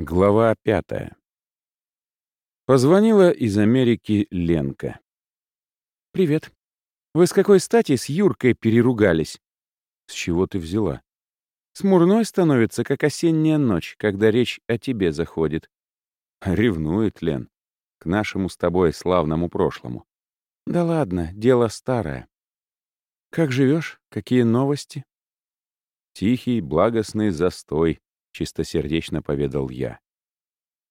Глава пятая. Позвонила из Америки Ленка. «Привет. Вы с какой стати с Юркой переругались?» «С чего ты взяла?» «Смурной становится, как осенняя ночь, когда речь о тебе заходит». Ревнует Лен. К нашему с тобой славному прошлому. «Да ладно, дело старое. Как живешь? Какие новости?» Тихий, благостный застой, чистосердечно поведал я.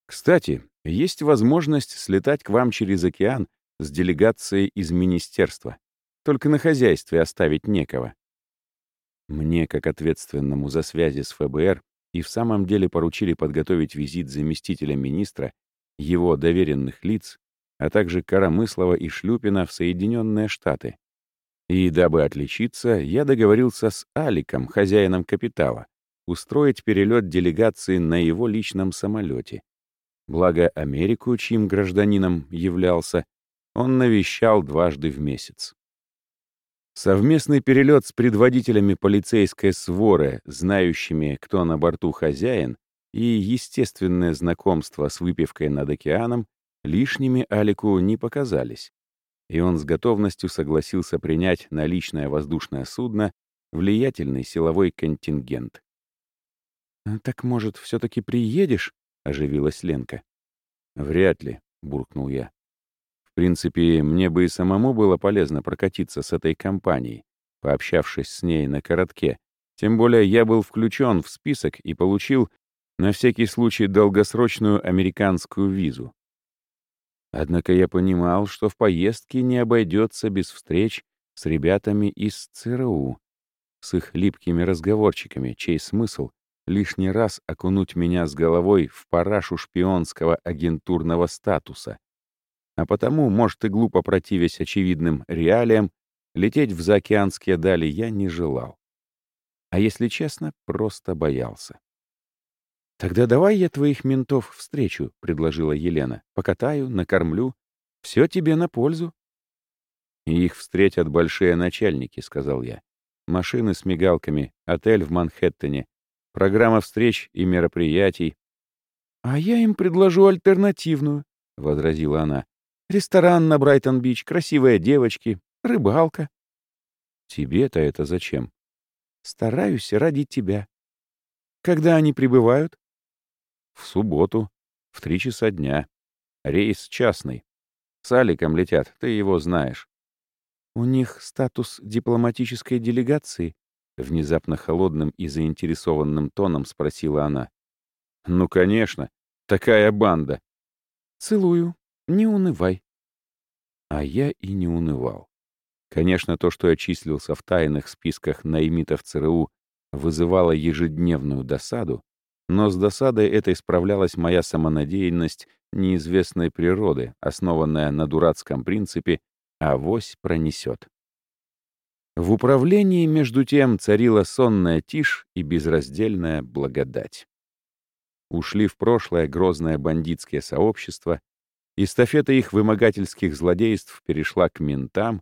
Кстати, есть возможность слетать к вам через океан с делегацией из министерства. Только на хозяйстве оставить некого. Мне, как ответственному за связи с ФБР, и в самом деле поручили подготовить визит заместителя министра, его доверенных лиц, а также Карамыслова и Шлюпина в Соединенные Штаты. И дабы отличиться, я договорился с Аликом, хозяином капитала, устроить перелет делегации на его личном самолете. Благо Америку, чьим гражданином являлся, он навещал дважды в месяц. Совместный перелет с предводителями полицейской своры, знающими, кто на борту хозяин, и естественное знакомство с выпивкой над океаном лишними Алику не показались, и он с готовностью согласился принять на личное воздушное судно влиятельный силовой контингент. «А «Так, может, все таки приедешь?» — оживилась Ленка. «Вряд ли», — буркнул я. «В принципе, мне бы и самому было полезно прокатиться с этой компанией, пообщавшись с ней на коротке. Тем более я был включен в список и получил на всякий случай долгосрочную американскую визу. Однако я понимал, что в поездке не обойдется без встреч с ребятами из ЦРУ, с их липкими разговорчиками, чей смысл лишний раз окунуть меня с головой в парашу шпионского агентурного статуса. А потому, может, и глупо противясь очевидным реалиям, лететь в заокеанские дали я не желал. А если честно, просто боялся. «Тогда давай я твоих ментов встречу», — предложила Елена. «Покатаю, накормлю. Все тебе на пользу». «Их встретят большие начальники», — сказал я. «Машины с мигалками, отель в Манхэттене, программа встреч и мероприятий. «А я им предложу альтернативную», — возразила она. «Ресторан на Брайтон-Бич, красивые девочки, рыбалка». «Тебе-то это зачем?» «Стараюсь ради тебя». «Когда они прибывают?» «В субботу, в три часа дня. Рейс частный. С Аликом летят, ты его знаешь». «У них статус дипломатической делегации?» Внезапно холодным и заинтересованным тоном спросила она. «Ну, конечно. Такая банда». «Целую. Не унывай». А я и не унывал. Конечно, то, что я числился в тайных списках наимитов ЦРУ, вызывало ежедневную досаду, но с досадой этой справлялась моя самонадеянность неизвестной природы, основанная на дурацком принципе «авось пронесет». В управлении, между тем, царила сонная тишь и безраздельная благодать. Ушли в прошлое грозное бандитские сообщества, эстафета их вымогательских злодейств перешла к ментам,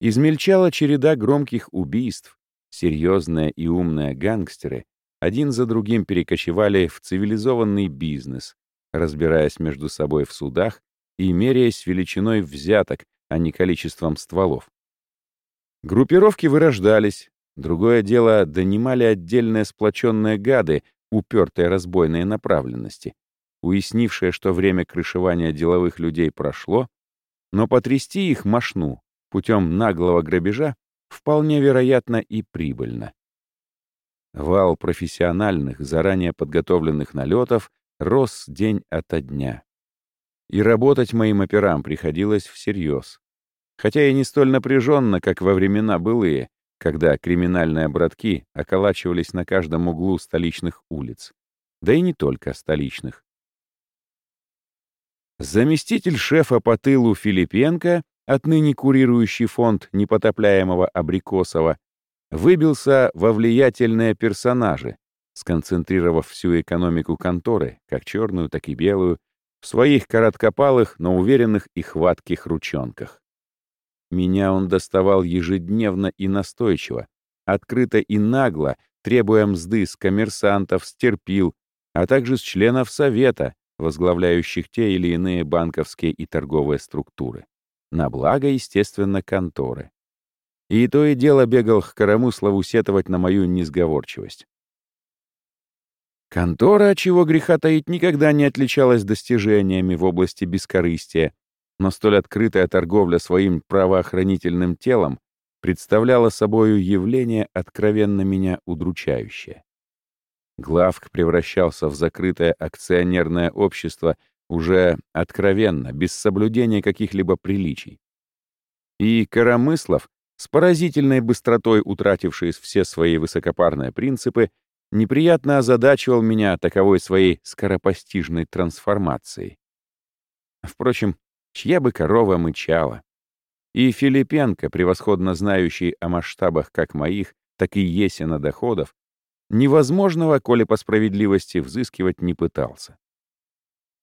измельчала череда громких убийств, серьезные и умные гангстеры один за другим перекочевали в цивилизованный бизнес, разбираясь между собой в судах и меряясь величиной взяток, а не количеством стволов. Группировки вырождались. Другое дело, донимали отдельные сплоченные гады, упертые разбойные направленности, уяснившие, что время крышевания деловых людей прошло, но потрясти их мошну путем наглого грабежа вполне вероятно и прибыльно. Вал профессиональных, заранее подготовленных налетов рос день ото дня. И работать моим операм приходилось всерьез хотя и не столь напряженно, как во времена былые, когда криминальные братки околачивались на каждом углу столичных улиц. Да и не только столичных. Заместитель шефа по тылу Филипенко, отныне курирующий фонд непотопляемого Абрикосова, выбился во влиятельные персонажи, сконцентрировав всю экономику конторы, как черную, так и белую, в своих короткопалых, но уверенных и хватких ручонках. Меня он доставал ежедневно и настойчиво, открыто и нагло, требуя мзды с коммерсантов, стерпил, а также с членов Совета, возглавляющих те или иные банковские и торговые структуры. На благо, естественно, конторы. И то и дело бегал к Карамыслову сетовать на мою несговорчивость. Контора, чего греха таить, никогда не отличалась достижениями в области бескорыстия, но столь открытая торговля своим правоохранительным телом представляла собою явление откровенно меня удручающее. Главк превращался в закрытое акционерное общество уже откровенно, без соблюдения каких-либо приличий. И Коромыслов, с поразительной быстротой утративший все свои высокопарные принципы, неприятно озадачивал меня таковой своей скоропостижной трансформацией. Впрочем, чья бы корова мычала. И Филипенко, превосходно знающий о масштабах как моих, так и Есина доходов, невозможного, коли по справедливости, взыскивать не пытался.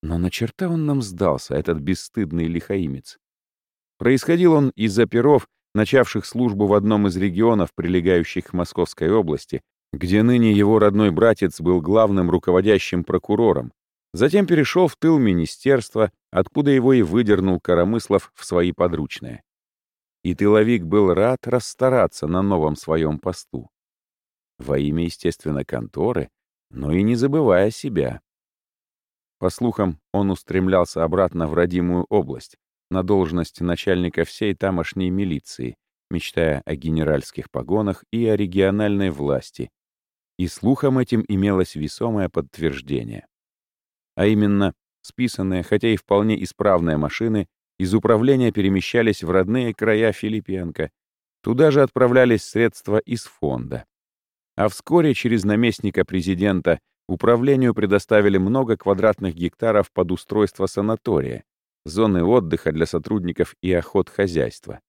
Но на черта он нам сдался, этот бесстыдный лихаимец. Происходил он из-за начавших службу в одном из регионов, прилегающих к Московской области, где ныне его родной братец был главным руководящим прокурором, затем перешел в тыл министерства, откуда его и выдернул Коромыслов в свои подручные. И тыловик был рад расстараться на новом своем посту. Во имя, естественно, конторы, но и не забывая себя. По слухам, он устремлялся обратно в родимую область, на должность начальника всей тамошней милиции, мечтая о генеральских погонах и о региональной власти, и слухам этим имелось весомое подтверждение. А именно, списанные, хотя и вполне исправные машины из управления перемещались в родные края Филипенко. Туда же отправлялись средства из фонда. А вскоре через наместника президента управлению предоставили много квадратных гектаров под устройство санатория, зоны отдыха для сотрудников и охот хозяйства.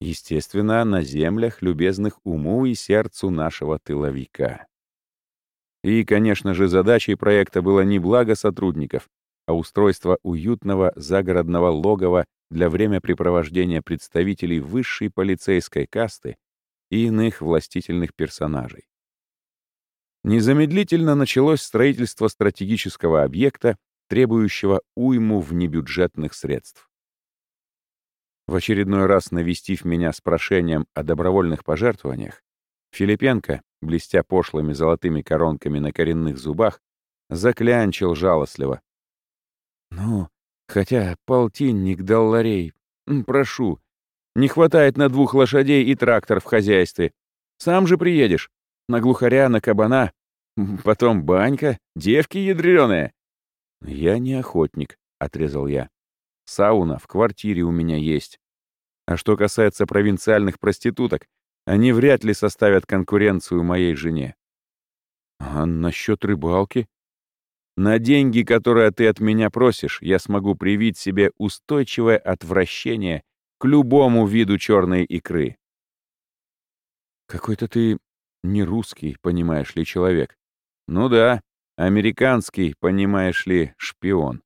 Естественно, на землях, любезных уму и сердцу нашего тыловика. И, конечно же, задачей проекта было не благо сотрудников, а устройство уютного загородного логова для времяпрепровождения представителей высшей полицейской касты и иных властительных персонажей. Незамедлительно началось строительство стратегического объекта, требующего уйму внебюджетных средств. В очередной раз навестив меня с прошением о добровольных пожертвованиях, Филипенко, блестя пошлыми золотыми коронками на коренных зубах, заклянчил жалостливо. «Ну, хотя полтинник долларей, прошу, не хватает на двух лошадей и трактор в хозяйстве. Сам же приедешь. На глухаря, на кабана. Потом банька, девки ядрёные». «Я не охотник», — отрезал я. Сауна в квартире у меня есть. А что касается провинциальных проституток, они вряд ли составят конкуренцию моей жене. А насчет рыбалки? На деньги, которые ты от меня просишь, я смогу привить себе устойчивое отвращение к любому виду черной икры. Какой-то ты не русский, понимаешь ли, человек. Ну да, американский, понимаешь ли, шпион.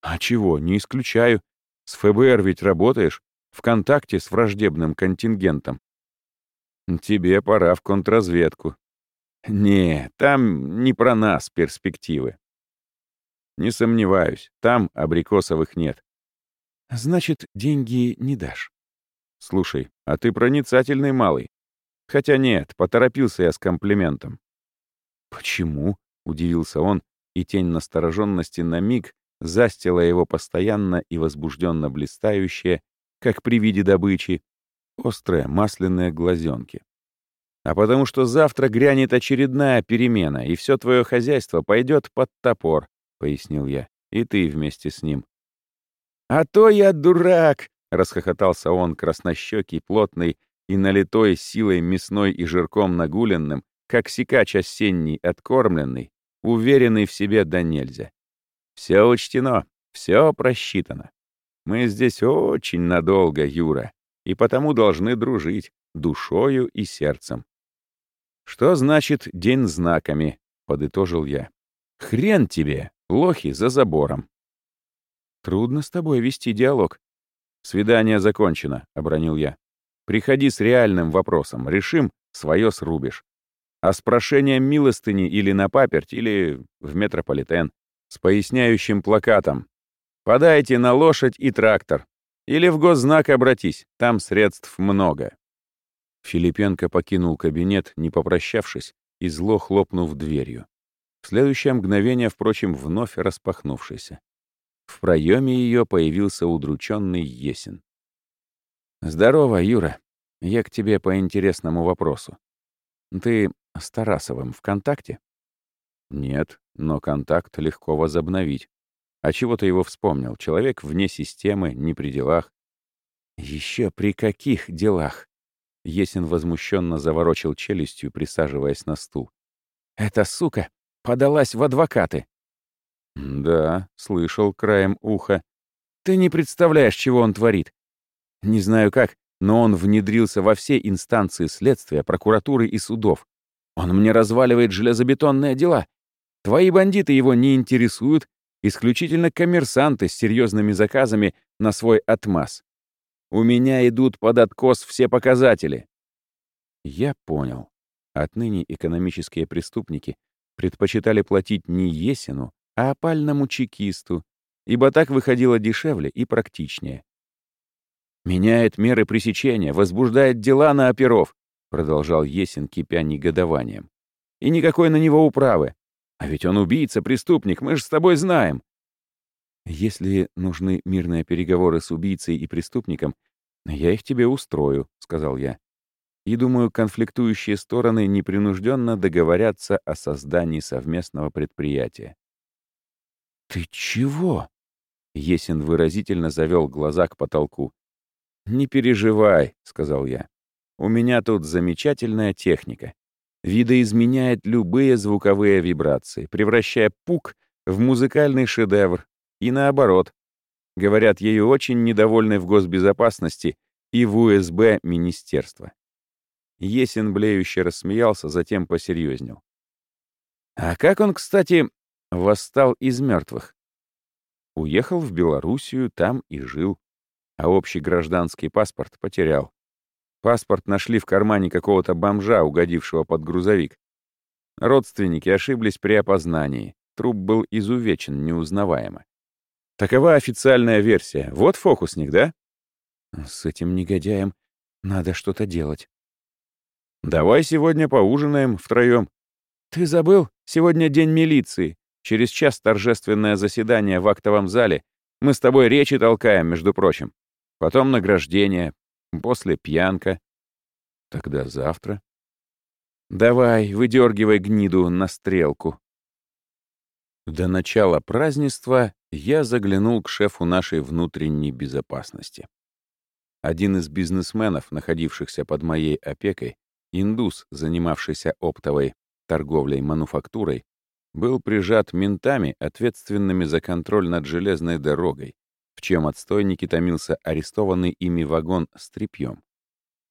А чего, не исключаю. С ФБР ведь работаешь, в контакте с враждебным контингентом. Тебе пора в контрразведку. Не, там не про нас перспективы. Не сомневаюсь, там абрикосовых нет. Значит, деньги не дашь. Слушай, а ты проницательный малый. Хотя нет, поторопился я с комплиментом. Почему? — удивился он, и тень настороженности на миг застила его постоянно и возбужденно блистающие, как при виде добычи, острые масляные глазенки. А потому что завтра грянет очередная перемена, и все твое хозяйство пойдет под топор, — пояснил я, — и ты вместе с ним. «А то я дурак!» — расхохотался он, краснощекий, плотный и налитой силой мясной и жирком нагуленным, как сикач осенний, откормленный, уверенный в себе да нельзя. Все учтено, все просчитано. Мы здесь очень надолго, Юра, и потому должны дружить душою и сердцем. Что значит день знаками? Подытожил я. Хрен тебе, лохи за забором. Трудно с тобой вести диалог. Свидание закончено, обронил я. Приходи с реальным вопросом, решим, свое срубишь. а с прошением милостыни или на паперть, или в метрополитен, с поясняющим плакатом «Подайте на лошадь и трактор». Или в госзнак обратись, там средств много. Филипенко покинул кабинет, не попрощавшись, и зло хлопнув дверью. В следующее мгновение, впрочем, вновь распахнувшийся. В проеме ее появился удрученный Есин. «Здорово, Юра. Я к тебе по интересному вопросу. Ты с Тарасовым в контакте?» «Нет, но контакт легко возобновить. А чего ты его вспомнил? Человек вне системы, не при делах». «Еще при каких делах?» Есин возмущенно заворочил челюстью, присаживаясь на стул. «Эта сука подалась в адвокаты». «Да, слышал краем уха. Ты не представляешь, чего он творит. Не знаю как, но он внедрился во все инстанции следствия, прокуратуры и судов. Он мне разваливает железобетонные дела. Твои бандиты его не интересуют, исключительно коммерсанты с серьезными заказами на свой отмаз. У меня идут под откос все показатели. Я понял. Отныне экономические преступники предпочитали платить не Есину, а опальному чекисту, ибо так выходило дешевле и практичнее. «Меняет меры пресечения, возбуждает дела на оперов», продолжал Есин, кипя негодованием. «И никакой на него управы. А ведь он убийца, преступник, мы же с тобой знаем. «Если нужны мирные переговоры с убийцей и преступником, я их тебе устрою», — сказал я. «И думаю, конфликтующие стороны непринужденно договорятся о создании совместного предприятия». «Ты чего?» — Есин выразительно завел глаза к потолку. «Не переживай», — сказал я. «У меня тут замечательная техника. Видоизменяет любые звуковые вибрации, превращая пук в музыкальный шедевр, и наоборот. Говорят, ею очень недовольны в госбезопасности и в УСБ министерства. Есин блеюще рассмеялся, затем посерьезнел. А как он, кстати, восстал из мертвых? Уехал в Белоруссию, там и жил. А общий гражданский паспорт потерял. Паспорт нашли в кармане какого-то бомжа, угодившего под грузовик. Родственники ошиблись при опознании. Труп был изувечен неузнаваемо. Такова официальная версия. Вот фокусник, да? С этим негодяем надо что-то делать. Давай сегодня поужинаем втроем. Ты забыл? Сегодня день милиции. Через час торжественное заседание в актовом зале. Мы с тобой речи толкаем, между прочим. Потом награждение. После пьянка. Тогда завтра. Давай, выдергивай гниду на стрелку. До начала празднества я заглянул к шефу нашей внутренней безопасности. Один из бизнесменов, находившихся под моей опекой, индус, занимавшийся оптовой торговлей мануфактурой, был прижат ментами, ответственными за контроль над железной дорогой, в чем отстойнике томился арестованный ими вагон с тряпьем.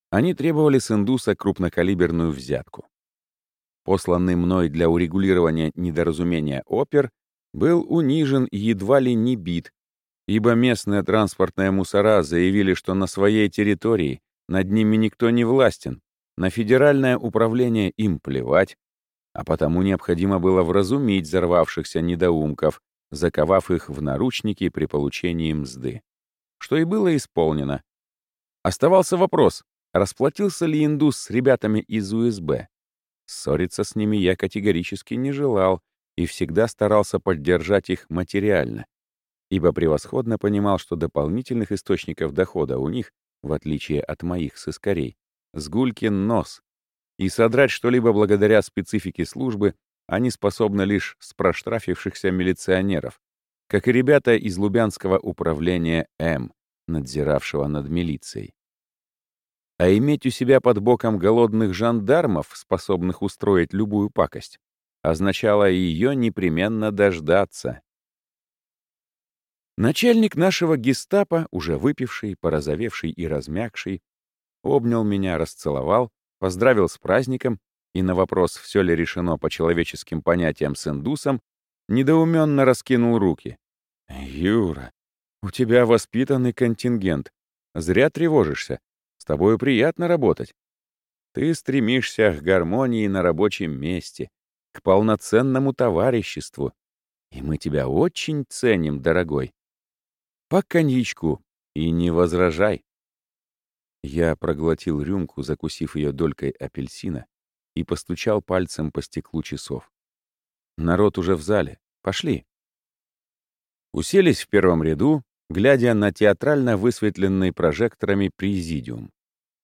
Они требовали с индуса крупнокалиберную взятку посланный мной для урегулирования недоразумения опер, был унижен едва ли не бит, ибо местные транспортные мусора заявили, что на своей территории над ними никто не властен, на федеральное управление им плевать, а потому необходимо было вразумить взорвавшихся недоумков, заковав их в наручники при получении мзды. Что и было исполнено. Оставался вопрос, расплатился ли индус с ребятами из УСБ. Ссориться с ними я категорически не желал и всегда старался поддержать их материально, ибо превосходно понимал, что дополнительных источников дохода у них, в отличие от моих сыскарей, сгулькин нос, и содрать что-либо благодаря специфике службы они способны лишь с проштрафившихся милиционеров, как и ребята из Лубянского управления М, надзиравшего над милицией а иметь у себя под боком голодных жандармов, способных устроить любую пакость, означало ее непременно дождаться. Начальник нашего гестапо, уже выпивший, порозовевший и размягший, обнял меня, расцеловал, поздравил с праздником и на вопрос, все ли решено по человеческим понятиям с индусом, недоуменно раскинул руки. «Юра, у тебя воспитанный контингент. Зря тревожишься. С тобою приятно работать. Ты стремишься к гармонии на рабочем месте, к полноценному товариществу. И мы тебя очень ценим, дорогой. По коньячку и не возражай. Я проглотил рюмку, закусив ее долькой апельсина, и постучал пальцем по стеклу часов. Народ уже в зале. Пошли. Уселись в первом ряду, глядя на театрально высветленный прожекторами президиум.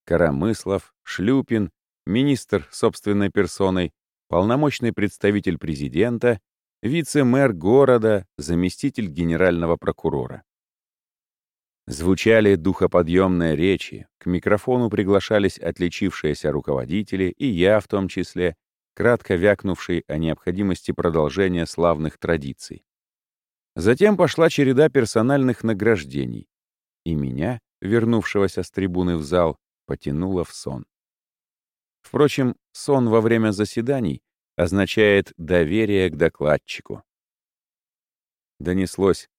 Карамыслов, Шлюпин, министр собственной персоной, полномочный представитель президента, вице-мэр города, заместитель генерального прокурора. Звучали духоподъемные речи, к микрофону приглашались отличившиеся руководители, и я в том числе, кратко вякнувший о необходимости продолжения славных традиций. Затем пошла череда персональных награждений, и меня, вернувшегося с трибуны в зал, потянуло в сон. Впрочем, сон во время заседаний означает доверие к докладчику. Донеслось.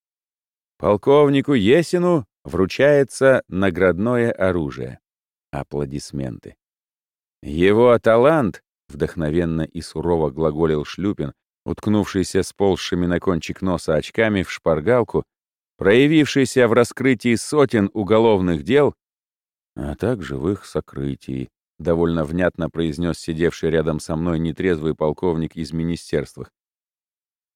Полковнику Есину вручается наградное оружие. Аплодисменты. Его талант, вдохновенно и сурово глаголил Шлюпин, уткнувшийся с ползшими на кончик носа очками в шпаргалку, проявившийся в раскрытии сотен уголовных дел, а также в их сокрытии, довольно внятно произнес сидевший рядом со мной нетрезвый полковник из министерства.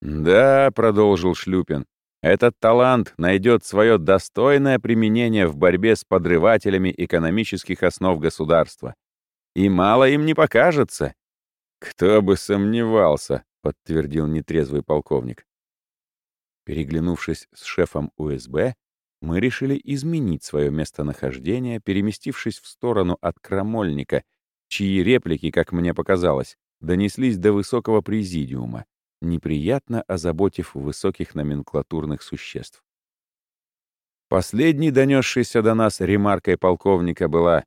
«Да», — продолжил Шлюпин, — «этот талант найдет свое достойное применение в борьбе с подрывателями экономических основ государства. И мало им не покажется». «Кто бы сомневался», — подтвердил нетрезвый полковник. Переглянувшись с шефом УСБ, мы решили изменить свое местонахождение, переместившись в сторону от крамольника, чьи реплики, как мне показалось, донеслись до высокого президиума, неприятно озаботив высоких номенклатурных существ. Последней донесшейся до нас ремаркой полковника была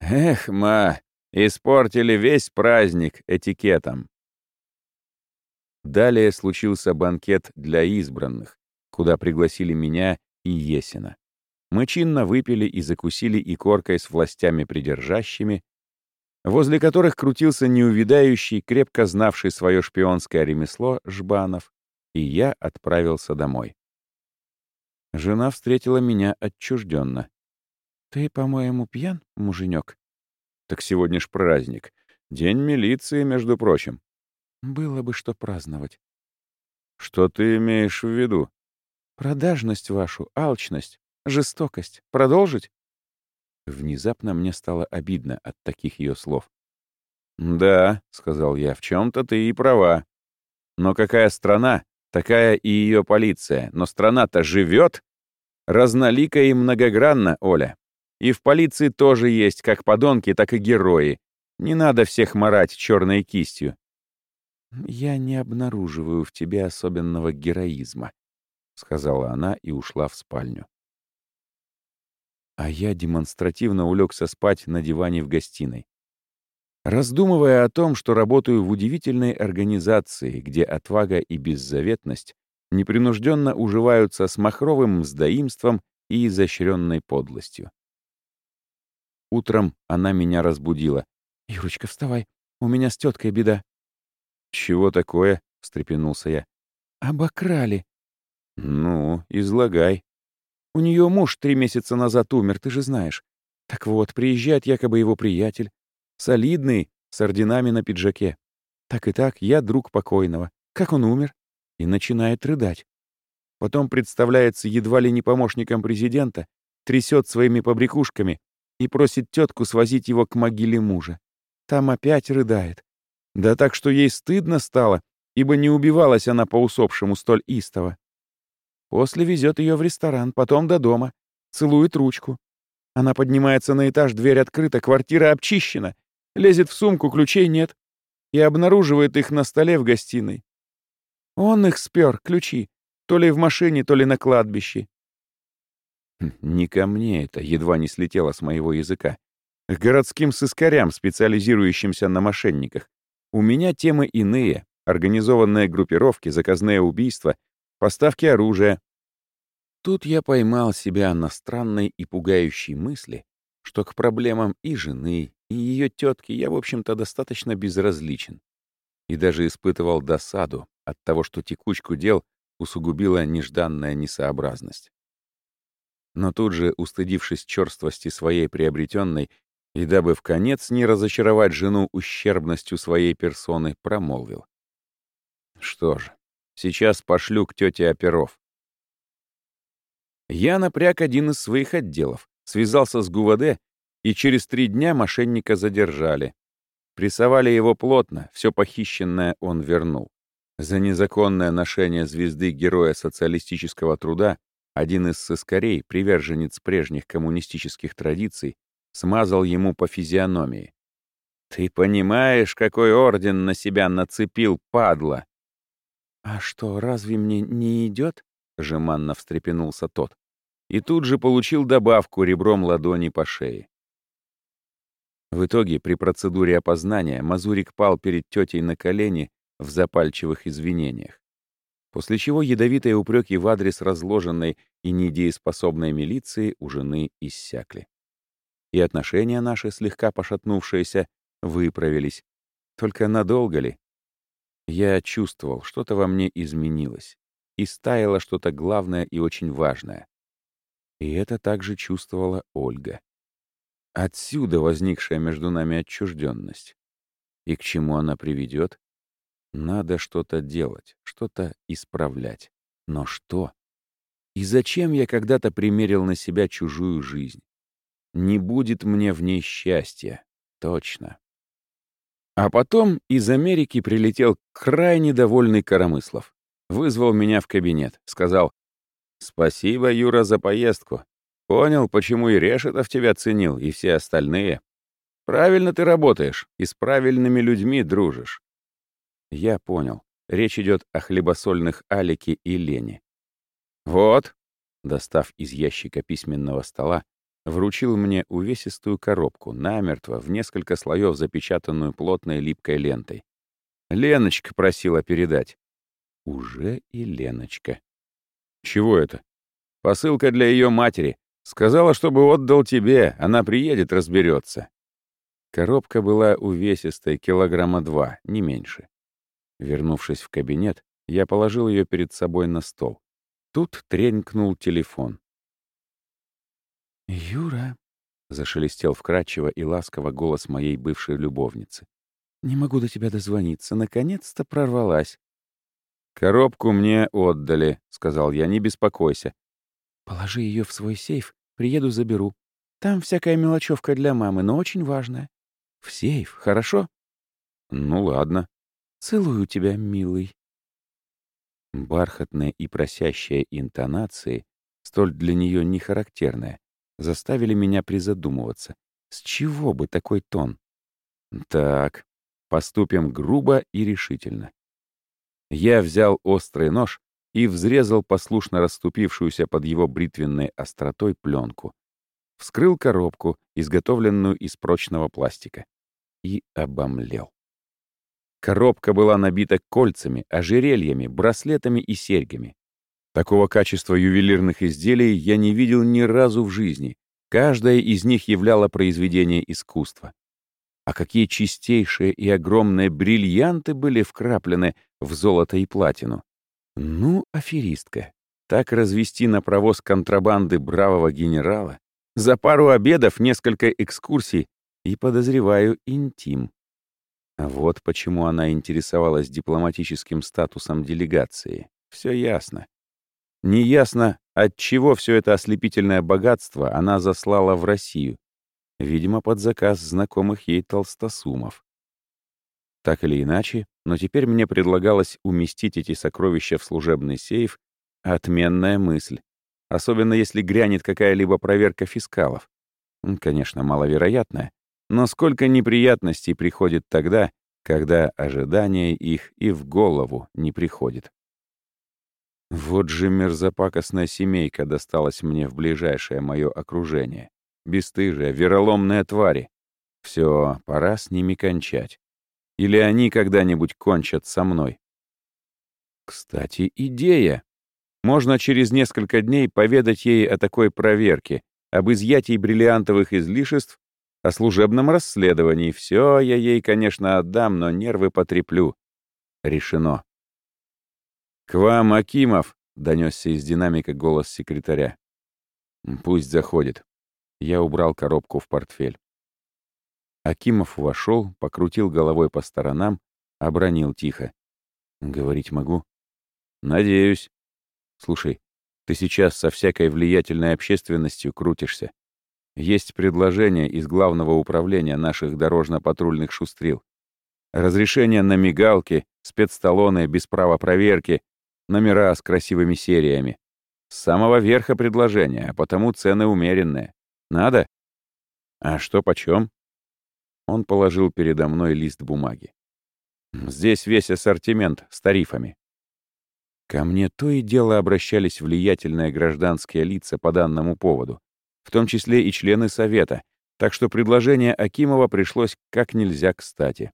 «Эх, ма, испортили весь праздник этикетом». Далее случился банкет для избранных, куда пригласили меня и Есина. Мы чинно выпили и закусили и коркой с властями придержащими, возле которых крутился неувидающий, крепко знавший свое шпионское ремесло Жбанов, и я отправился домой. Жена встретила меня отчужденно. «Ты, по-моему, пьян, муженек?» «Так сегодня ж праздник. День милиции, между прочим». «Было бы что праздновать». «Что ты имеешь в виду?» Продажность вашу, алчность, жестокость. Продолжить?» Внезапно мне стало обидно от таких ее слов. «Да», — сказал я, — «в чем-то ты и права. Но какая страна, такая и ее полиция. Но страна-то живет. Разнолика и многогранна, Оля. И в полиции тоже есть как подонки, так и герои. Не надо всех марать черной кистью». «Я не обнаруживаю в тебе особенного героизма», сказала она и ушла в спальню. А я демонстративно улегся спать на диване в гостиной. Раздумывая о том, что работаю в удивительной организации, где отвага и беззаветность непринужденно уживаются с махровым мздоимством и изощренной подлостью. Утром она меня разбудила. «Юрочка, вставай, у меня с теткой беда». «Чего такое?» — встрепенулся я. «Обокрали», «Ну, излагай». «У нее муж три месяца назад умер, ты же знаешь. Так вот, приезжает якобы его приятель. Солидный, с орденами на пиджаке. Так и так, я друг покойного. Как он умер?» И начинает рыдать. Потом представляется едва ли не помощником президента, трясет своими побрякушками и просит тетку свозить его к могиле мужа. Там опять рыдает. Да так, что ей стыдно стало, ибо не убивалась она по усопшему столь истово. После везет ее в ресторан, потом до дома. Целует ручку. Она поднимается на этаж, дверь открыта, квартира обчищена. Лезет в сумку, ключей нет. И обнаруживает их на столе в гостиной. Он их спер, ключи. То ли в машине, то ли на кладбище. Хм, не ко мне это едва не слетело с моего языка. К городским сыскарям, специализирующимся на мошенниках. У меня темы иные. Организованные группировки, заказные убийства — поставки оружия. Тут я поймал себя на странной и пугающей мысли, что к проблемам и жены, и ее тетке я, в общем-то, достаточно безразличен. И даже испытывал досаду от того, что текучку дел усугубила нежданная несообразность. Но тут же, устыдившись черствости своей приобретенной, и дабы в конец не разочаровать жену ущербностью своей персоны, промолвил. Что ж, сейчас пошлю к тете оперов. Я напряг один из своих отделов, связался с ГУВД, и через три дня мошенника задержали. Прессовали его плотно, все похищенное он вернул. За незаконное ношение звезды Героя социалистического труда один из сыскарей, приверженец прежних коммунистических традиций, смазал ему по физиономии. «Ты понимаешь, какой орден на себя нацепил, падла?» «А что, разве мне не идет?» — жеманно встрепенулся тот. И тут же получил добавку ребром ладони по шее. В итоге, при процедуре опознания, Мазурик пал перед тетей на колени в запальчивых извинениях. После чего ядовитые упреки в адрес разложенной и недееспособной милиции у жены иссякли. И отношения наши, слегка пошатнувшиеся, выправились. Только надолго ли? Я чувствовал, что-то во мне изменилось. И стаяло что-то главное и очень важное. И это также чувствовала Ольга. Отсюда возникшая между нами отчужденность. И к чему она приведет? Надо что-то делать, что-то исправлять. Но что? И зачем я когда-то примерил на себя чужую жизнь? Не будет мне в ней счастья. Точно. А потом из Америки прилетел крайне довольный Коромыслов. Вызвал меня в кабинет. Сказал, «Спасибо, Юра, за поездку. Понял, почему и Решетов тебя ценил, и все остальные. Правильно ты работаешь, и с правильными людьми дружишь. Я понял. Речь идет о хлебосольных Алике и Лене. Вот, достав из ящика письменного стола, вручил мне увесистую коробку, намертво, в несколько слоев запечатанную плотной липкой лентой. Леночка просила передать. Уже и Леночка. Чего это? Посылка для ее матери. Сказала, чтобы отдал тебе, она приедет, разберется. Коробка была увесистой, килограмма два, не меньше. Вернувшись в кабинет, я положил ее перед собой на стол. Тут тренькнул телефон. «Юра», — зашелестел вкрадчиво и ласково голос моей бывшей любовницы. «Не могу до тебя дозвониться. Наконец-то прорвалась». «Коробку мне отдали», — сказал я, — «не беспокойся». «Положи ее в свой сейф, приеду, заберу. Там всякая мелочевка для мамы, но очень важная. В сейф, хорошо?» «Ну ладно», Целую тебя, милый». Бархатные и просящие интонации, столь для нее нехарактерные, заставили меня призадумываться. С чего бы такой тон? Так, поступим грубо и решительно. Я взял острый нож и взрезал послушно расступившуюся под его бритвенной остротой пленку. Вскрыл коробку, изготовленную из прочного пластика, и обомлел. Коробка была набита кольцами, ожерельями, браслетами и серьгами. Такого качества ювелирных изделий я не видел ни разу в жизни. Каждая из них являла произведение искусства. А какие чистейшие и огромные бриллианты были вкраплены в золото и платину. Ну, аферистка, так развести на провоз контрабанды бравого генерала, за пару обедов несколько экскурсий и, подозреваю, интим. А вот почему она интересовалась дипломатическим статусом делегации. Все ясно. Неясно, от чего все это ослепительное богатство она заслала в Россию. Видимо, под заказ знакомых ей толстосумов. Так или иначе, но теперь мне предлагалось уместить эти сокровища в служебный сейф. Отменная мысль. Особенно если грянет какая-либо проверка фискалов. Конечно, маловероятная, но сколько неприятностей приходит тогда, когда ожидание их и в голову не приходит. Вот же мерзопакостная семейка досталась мне в ближайшее мое окружение. Бестыжие, вероломные твари. Все, пора с ними кончать. Или они когда-нибудь кончат со мной. Кстати, идея. Можно через несколько дней поведать ей о такой проверке, об изъятии бриллиантовых излишеств о служебном расследовании. Все я ей, конечно, отдам, но нервы потреплю. Решено. «К вам, Акимов!» — донесся из динамика голос секретаря. «Пусть заходит». Я убрал коробку в портфель. Акимов вошел, покрутил головой по сторонам, обронил тихо. «Говорить могу?» «Надеюсь. Слушай, ты сейчас со всякой влиятельной общественностью крутишься. Есть предложение из главного управления наших дорожно-патрульных шустрил. Разрешение на мигалки, спецталоны без права проверки, номера с красивыми сериями. С самого верха предложения, а потому цены умеренные. Надо? А что почем? Он положил передо мной лист бумаги. Здесь весь ассортимент с тарифами. Ко мне то и дело обращались влиятельные гражданские лица по данному поводу, в том числе и члены Совета, так что предложение Акимова пришлось как нельзя кстати.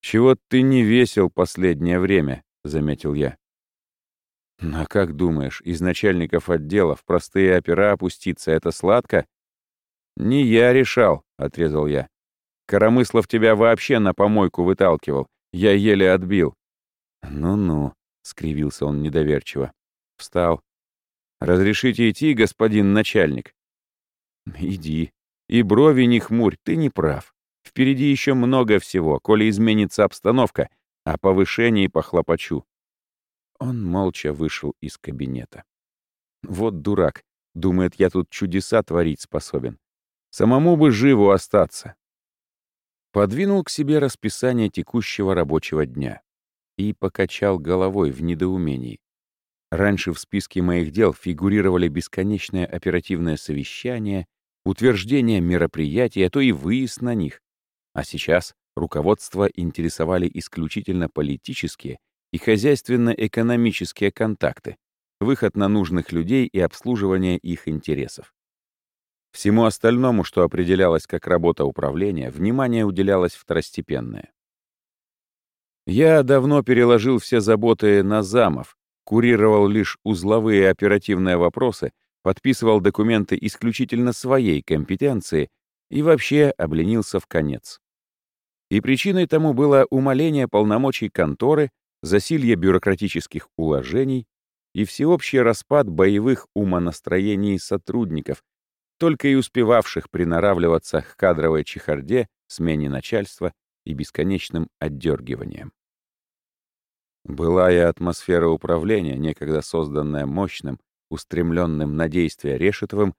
«Чего ты не весел последнее время?» — заметил я. «А как думаешь, из начальников отделов простые опера опуститься — это сладко?» «Не я решал», — отрезал я. «Коромыслов тебя вообще на помойку выталкивал. Я еле отбил». «Ну-ну», — скривился он недоверчиво. Встал. «Разрешите идти, господин начальник?» «Иди. И брови не хмурь, ты не прав. Впереди еще много всего, коли изменится обстановка, а повышении похлопочу. Он молча вышел из кабинета. Вот дурак. Думает, я тут чудеса творить способен. Самому бы живу остаться. Подвинул к себе расписание текущего рабочего дня и покачал головой в недоумении. Раньше в списке моих дел фигурировали бесконечное оперативное совещание, утверждение мероприятий, а то и выезд на них. А сейчас руководство интересовали исключительно политические и хозяйственно-экономические контакты, выход на нужных людей и обслуживание их интересов. Всему остальному, что определялось как работа управления, внимание уделялось второстепенное. Я давно переложил все заботы на замов, курировал лишь узловые оперативные вопросы, подписывал документы исключительно своей компетенции и вообще обленился в конец. И причиной тому было умаление полномочий конторы засилье бюрократических уложений и всеобщий распад боевых умонастроений сотрудников, только и успевавших приноравливаться к кадровой чехарде, смене начальства и бесконечным отдергиваниям. Былая атмосфера управления, некогда созданная мощным, устремленным на действие Решетовым,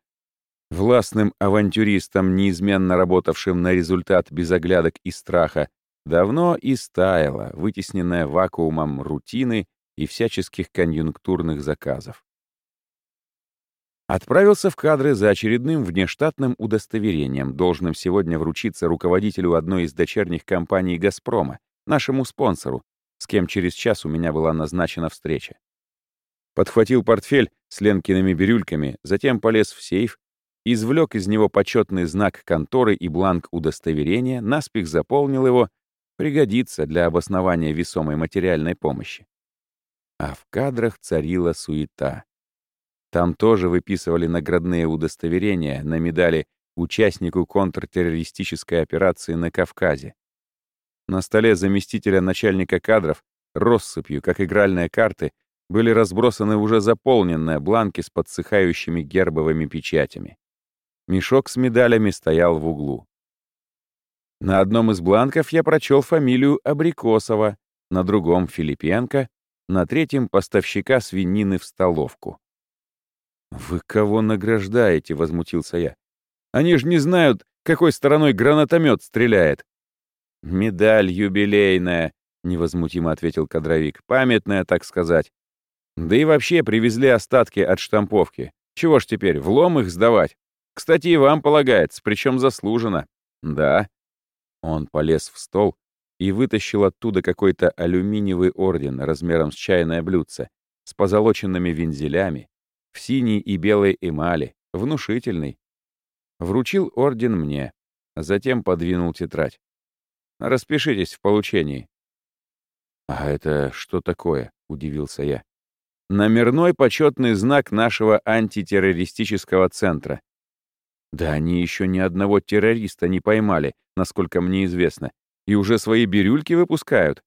властным авантюристом, неизменно работавшим на результат без оглядок и страха, давно истаяла, вытесненная вакуумом рутины и всяческих конъюнктурных заказов. Отправился в кадры за очередным внештатным удостоверением, должным сегодня вручиться руководителю одной из дочерних компаний «Газпрома», нашему спонсору, с кем через час у меня была назначена встреча. Подхватил портфель с Ленкиными бирюльками, затем полез в сейф, извлек из него почетный знак конторы и бланк удостоверения, наспех заполнил его пригодится для обоснования весомой материальной помощи. А в кадрах царила суета. Там тоже выписывали наградные удостоверения на медали участнику контртеррористической операции на Кавказе. На столе заместителя начальника кадров россыпью, как игральные карты, были разбросаны уже заполненные бланки с подсыхающими гербовыми печатями. Мешок с медалями стоял в углу. На одном из бланков я прочел фамилию Абрикосова, на другом — Филипенко, на третьем — поставщика свинины в столовку. «Вы кого награждаете?» — возмутился я. «Они же не знают, какой стороной гранатомет стреляет». «Медаль юбилейная», — невозмутимо ответил кадровик. «Памятная, так сказать. Да и вообще привезли остатки от штамповки. Чего ж теперь, влом их сдавать? Кстати, и вам полагается, причем заслуженно. Да, он полез в стол и вытащил оттуда какой-то алюминиевый орден размером с чайное блюдце, с позолоченными вензелями, в синей и белой эмали, внушительный. Вручил орден мне, затем подвинул тетрадь. «Распишитесь в получении». «А это что такое?» — удивился я. «Номерной почетный знак нашего антитеррористического центра. Да они еще ни одного террориста не поймали, насколько мне известно, и уже свои бирюльки выпускают.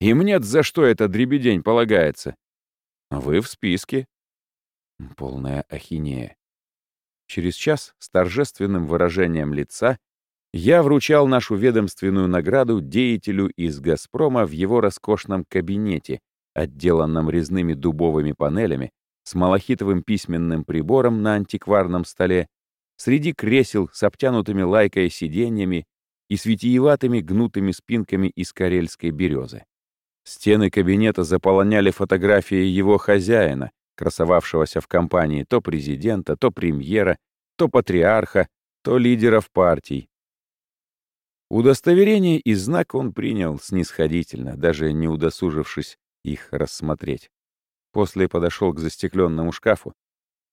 Им нет за что это дребедень полагается. Вы в списке. Полная ахинея. Через час с торжественным выражением лица я вручал нашу ведомственную награду деятелю из «Газпрома» в его роскошном кабинете, отделанном резными дубовыми панелями, с малахитовым письменным прибором на антикварном столе, среди кресел с обтянутыми лайкой сиденьями и с гнутыми спинками из карельской березы. Стены кабинета заполоняли фотографии его хозяина, красовавшегося в компании то президента, то премьера, то патриарха, то лидеров партий. Удостоверение и знак он принял снисходительно, даже не удосужившись их рассмотреть. После подошел к застекленному шкафу,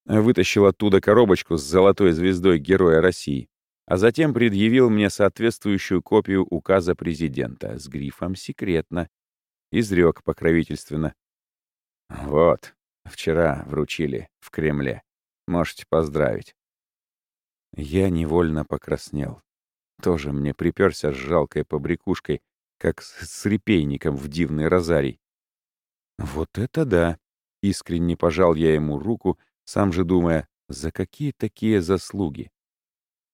вытащил оттуда коробочку с золотой звездой Героя России, а затем предъявил мне соответствующую копию указа президента с грифом «Секретно». Изрек покровительственно. «Вот, вчера вручили в Кремле. Можете поздравить». Я невольно покраснел. Тоже мне приперся с жалкой побрякушкой, как с репейником в дивный розарий. «Вот это да!» — искренне пожал я ему руку сам же думая, за какие такие заслуги?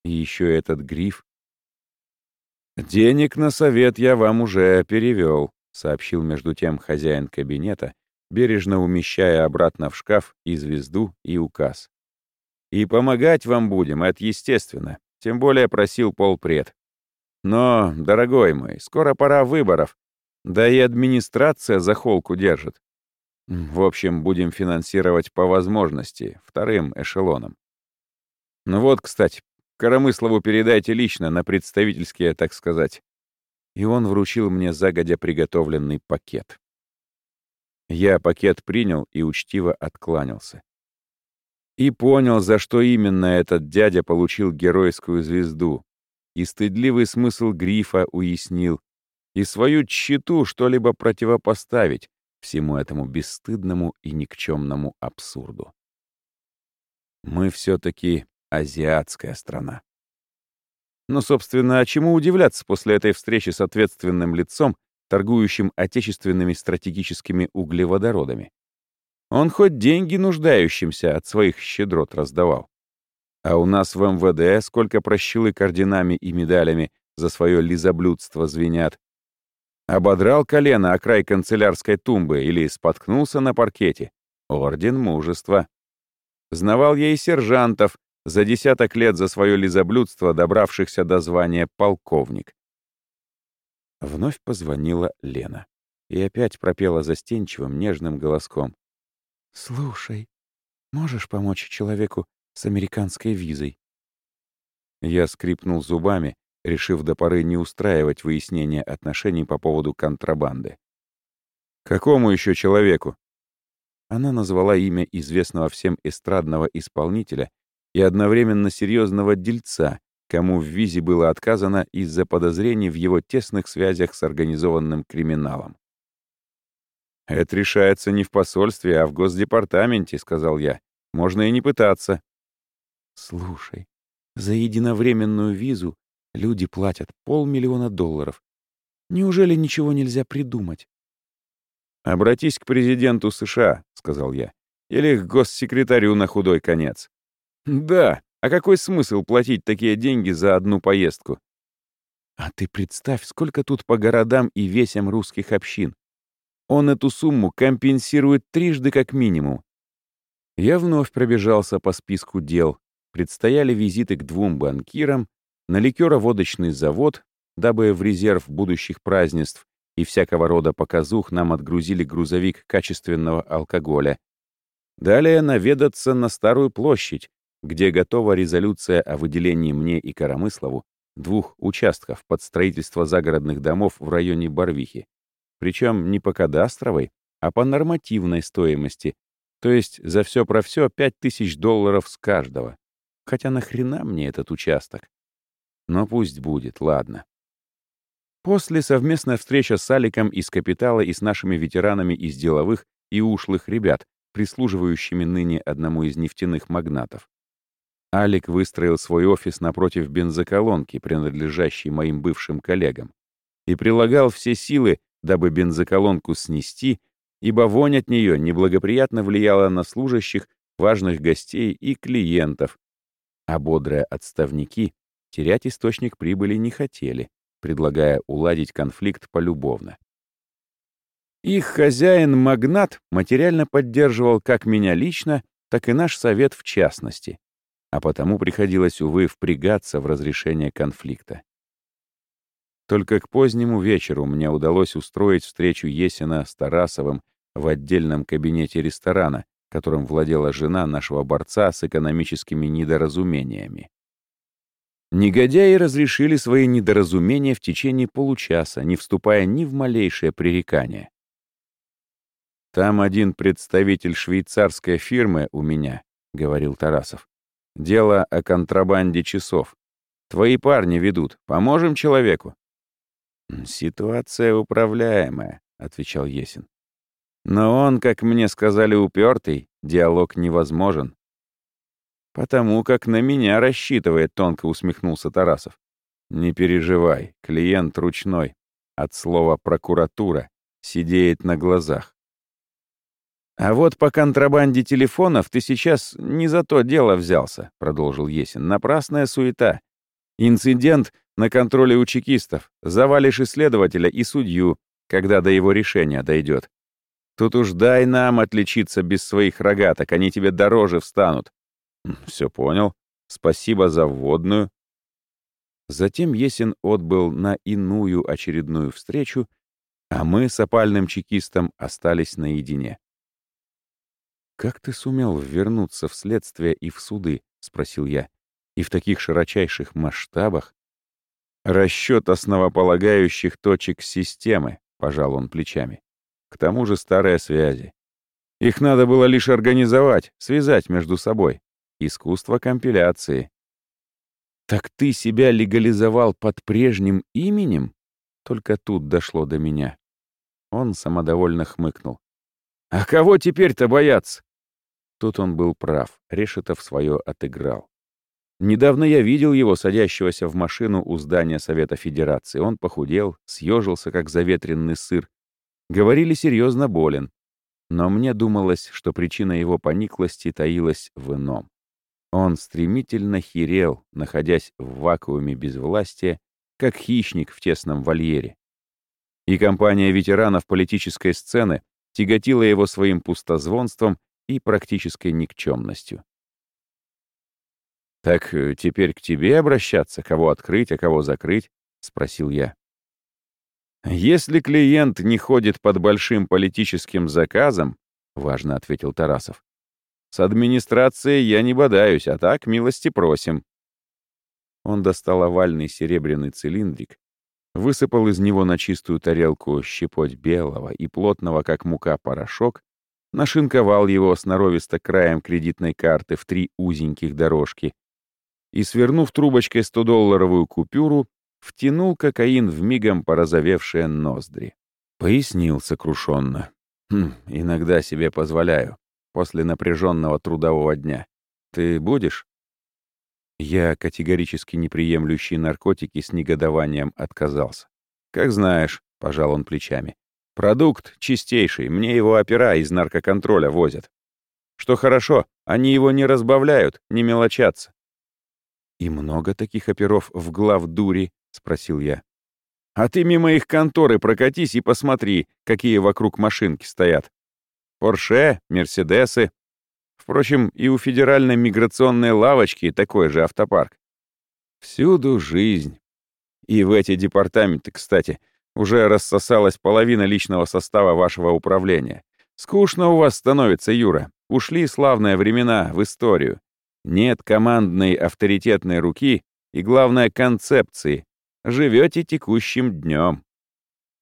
И еще этот гриф. «Денег на совет я вам уже перевел», — сообщил между тем хозяин кабинета, бережно умещая обратно в шкаф и звезду, и указ. «И помогать вам будем, это естественно, тем более просил полпред. Но, дорогой мой, скоро пора выборов, да и администрация за холку держит. В общем, будем финансировать по возможности, вторым эшелоном. Ну вот, кстати, Коромыслову передайте лично на представительские, так сказать. И он вручил мне загодя приготовленный пакет. Я пакет принял и учтиво откланялся. И понял, за что именно этот дядя получил геройскую звезду. И стыдливый смысл грифа уяснил. И свою тщету что-либо противопоставить, всему этому бесстыдному и никчемному абсурду. Мы все-таки азиатская страна. Но, собственно, а чему удивляться после этой встречи с ответственным лицом, торгующим отечественными стратегическими углеводородами? Он хоть деньги нуждающимся от своих щедрот раздавал. А у нас в МВД сколько прощилы орденами и медалями за свое лизоблюдство звенят, Ободрал колено о край канцелярской тумбы или споткнулся на паркете. Орден мужества. Знавал я и сержантов, за десяток лет за свое лизоблюдство, добравшихся до звания полковник. Вновь позвонила Лена и опять пропела застенчивым, нежным голоском. «Слушай, можешь помочь человеку с американской визой?» Я скрипнул зубами, решив до поры не устраивать выяснение отношений по поводу контрабанды. «Какому еще человеку?» Она назвала имя известного всем эстрадного исполнителя и одновременно серьезного дельца, кому в визе было отказано из-за подозрений в его тесных связях с организованным криминалом. «Это решается не в посольстве, а в Госдепартаменте», — сказал я. «Можно и не пытаться». «Слушай, за единовременную визу Люди платят полмиллиона долларов. Неужели ничего нельзя придумать? «Обратись к президенту США», — сказал я. «Или к госсекретарю на худой конец». «Да, а какой смысл платить такие деньги за одну поездку?» «А ты представь, сколько тут по городам и весям русских общин. Он эту сумму компенсирует трижды как минимум». Я вновь пробежался по списку дел. Предстояли визиты к двум банкирам, на ликероводочный завод, дабы в резерв будущих празднеств и всякого рода показух нам отгрузили грузовик качественного алкоголя. Далее наведаться на Старую площадь, где готова резолюция о выделении мне и Коромыслову двух участков под строительство загородных домов в районе Барвихи. Причем не по кадастровой, а по нормативной стоимости, то есть за все про все 5000 долларов с каждого. Хотя нахрена мне этот участок? Но пусть будет, ладно. После совместная встреча с Аликом из «Капитала» и с нашими ветеранами из деловых и ушлых ребят, прислуживающими ныне одному из нефтяных магнатов. Алик выстроил свой офис напротив бензоколонки, принадлежащей моим бывшим коллегам, и прилагал все силы, дабы бензоколонку снести, ибо вонь от нее неблагоприятно влияла на служащих, важных гостей и клиентов, а бодрые отставники терять источник прибыли не хотели, предлагая уладить конфликт полюбовно. Их хозяин-магнат материально поддерживал как меня лично, так и наш совет в частности, а потому приходилось, увы, впрягаться в разрешение конфликта. Только к позднему вечеру мне удалось устроить встречу Есина с Тарасовым в отдельном кабинете ресторана, которым владела жена нашего борца с экономическими недоразумениями. Негодяи разрешили свои недоразумения в течение получаса, не вступая ни в малейшее пререкание. «Там один представитель швейцарской фирмы у меня», — говорил Тарасов. «Дело о контрабанде часов. Твои парни ведут. Поможем человеку?» «Ситуация управляемая», — отвечал Есин. Но он, как мне сказали, упертый, диалог невозможен. «Потому как на меня рассчитывает», — тонко усмехнулся Тарасов. «Не переживай, клиент ручной. От слова «прокуратура» сидеет на глазах». «А вот по контрабанде телефонов ты сейчас не за то дело взялся», — продолжил Есин. «Напрасная суета. Инцидент на контроле у чекистов. Завалишь исследователя и судью, когда до его решения дойдет. Тут уж дай нам отличиться без своих рогаток, они тебе дороже встанут. Все понял. Спасибо за вводную. Затем Есин отбыл на иную очередную встречу, а мы с опальным чекистом остались наедине. «Как ты сумел вернуться в следствие и в суды?» — спросил я. «И в таких широчайших масштабах?» «Расчет основополагающих точек системы», — пожал он плечами. К тому же старые связи. Их надо было лишь организовать, связать между собой. Искусство компиляции. «Так ты себя легализовал под прежним именем?» Только тут дошло до меня. Он самодовольно хмыкнул. «А кого теперь-то бояться?» Тут он был прав, Решетов свое отыграл. Недавно я видел его, садящегося в машину у здания Совета Федерации. Он похудел, съежился, как заветренный сыр, Говорили, серьезно болен. Но мне думалось, что причина его пониклости таилась в ином. Он стремительно херел, находясь в вакууме безвластия, как хищник в тесном вольере. И компания ветеранов политической сцены тяготила его своим пустозвонством и практической никчемностью. «Так э, теперь к тебе обращаться, кого открыть, а кого закрыть?» — спросил я. «Если клиент не ходит под большим политическим заказом, — важно ответил Тарасов, — с администрацией я не бодаюсь, а так милости просим». Он достал овальный серебряный цилиндрик, высыпал из него на чистую тарелку щепоть белого и плотного, как мука, порошок, нашинковал его сноровисто краем кредитной карты в три узеньких дорожки и, свернув трубочкой 100-долларовую купюру, втянул кокаин в мигом порозовевшие ноздри. Пояснил сокрушенно. «Хм, иногда себе позволяю. После напряженного трудового дня. Ты будешь?» Я, категорически не приемлющий наркотики, с негодованием отказался. «Как знаешь», — пожал он плечами. «Продукт чистейший, мне его опера из наркоконтроля возят. Что хорошо, они его не разбавляют, не мелочатся». «И много таких оперов в глав дури?» — спросил я. «А ты мимо их конторы прокатись и посмотри, какие вокруг машинки стоят. Порше, Мерседесы. Впрочем, и у федеральной миграционной лавочки такой же автопарк. Всюду жизнь. И в эти департаменты, кстати, уже рассосалась половина личного состава вашего управления. Скучно у вас становится, Юра. Ушли славные времена в историю. Нет командной авторитетной руки и, главное, концепции, Живете текущим днем.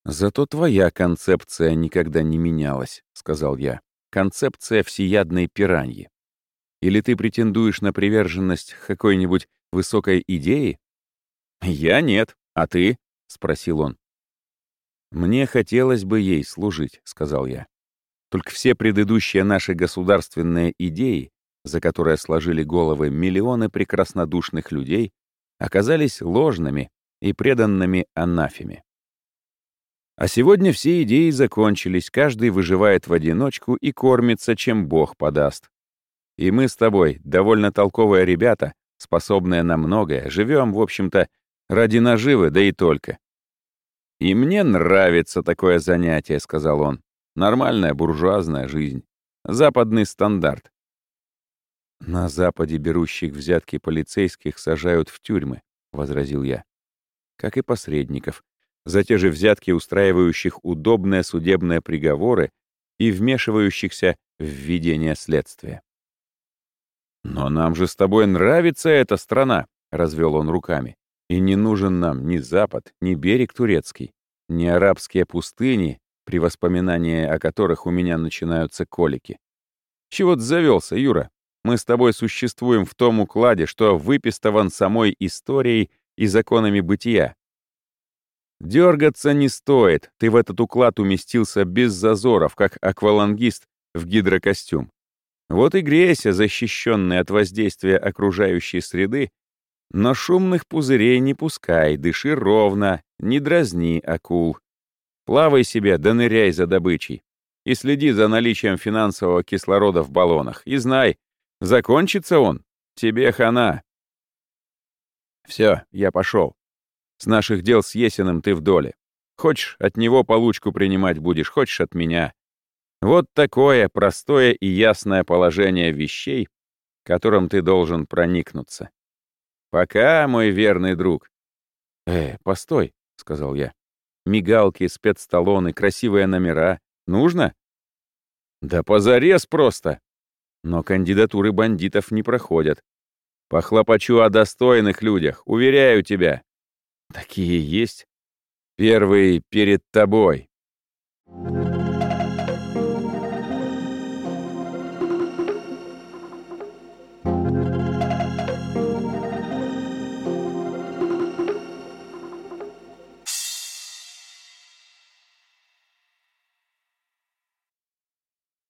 «Зато твоя концепция никогда не менялась», — сказал я. «Концепция всеядной пираньи. Или ты претендуешь на приверженность какой-нибудь высокой идеи?» «Я нет. А ты?» — спросил он. «Мне хотелось бы ей служить», — сказал я. «Только все предыдущие наши государственные идеи за которое сложили головы миллионы прекраснодушных людей, оказались ложными и преданными анафеме. А сегодня все идеи закончились, каждый выживает в одиночку и кормится, чем Бог подаст. И мы с тобой, довольно толковые ребята, способные на многое, живем, в общем-то, ради наживы, да и только. «И мне нравится такое занятие», — сказал он. «Нормальная буржуазная жизнь. Западный стандарт». «На Западе берущих взятки полицейских сажают в тюрьмы», — возразил я. «Как и посредников, за те же взятки устраивающих удобные судебные приговоры и вмешивающихся в ведение следствия. «Но нам же с тобой нравится эта страна», — развел он руками. «И не нужен нам ни Запад, ни берег турецкий, ни арабские пустыни, при воспоминании о которых у меня начинаются колики. Чего ты завелся, Юра? Мы с тобой существуем в том укладе, что выпистован самой историей и законами бытия. Дергаться не стоит, ты в этот уклад уместился без зазоров, как аквалангист в гидрокостюм. Вот и грейся, защищенный от воздействия окружающей среды, но шумных пузырей не пускай, дыши ровно, не дразни акул. Плавай себе, да ныряй за добычей. И следи за наличием финансового кислорода в баллонах. И знай, закончится он, тебе хана. Все, я пошел. С наших дел с Есиным ты в доле. Хочешь, от него получку принимать будешь, хочешь от меня. Вот такое простое и ясное положение вещей, которым ты должен проникнуться. Пока, мой верный друг. «Э, постой», — сказал я. «Мигалки, спецталоны, красивые номера. Нужно?» «Да позарез просто!» Но кандидатуры бандитов не проходят. Похлопочу о достойных людях, уверяю тебя. Такие есть. Первый перед тобой. Thank you.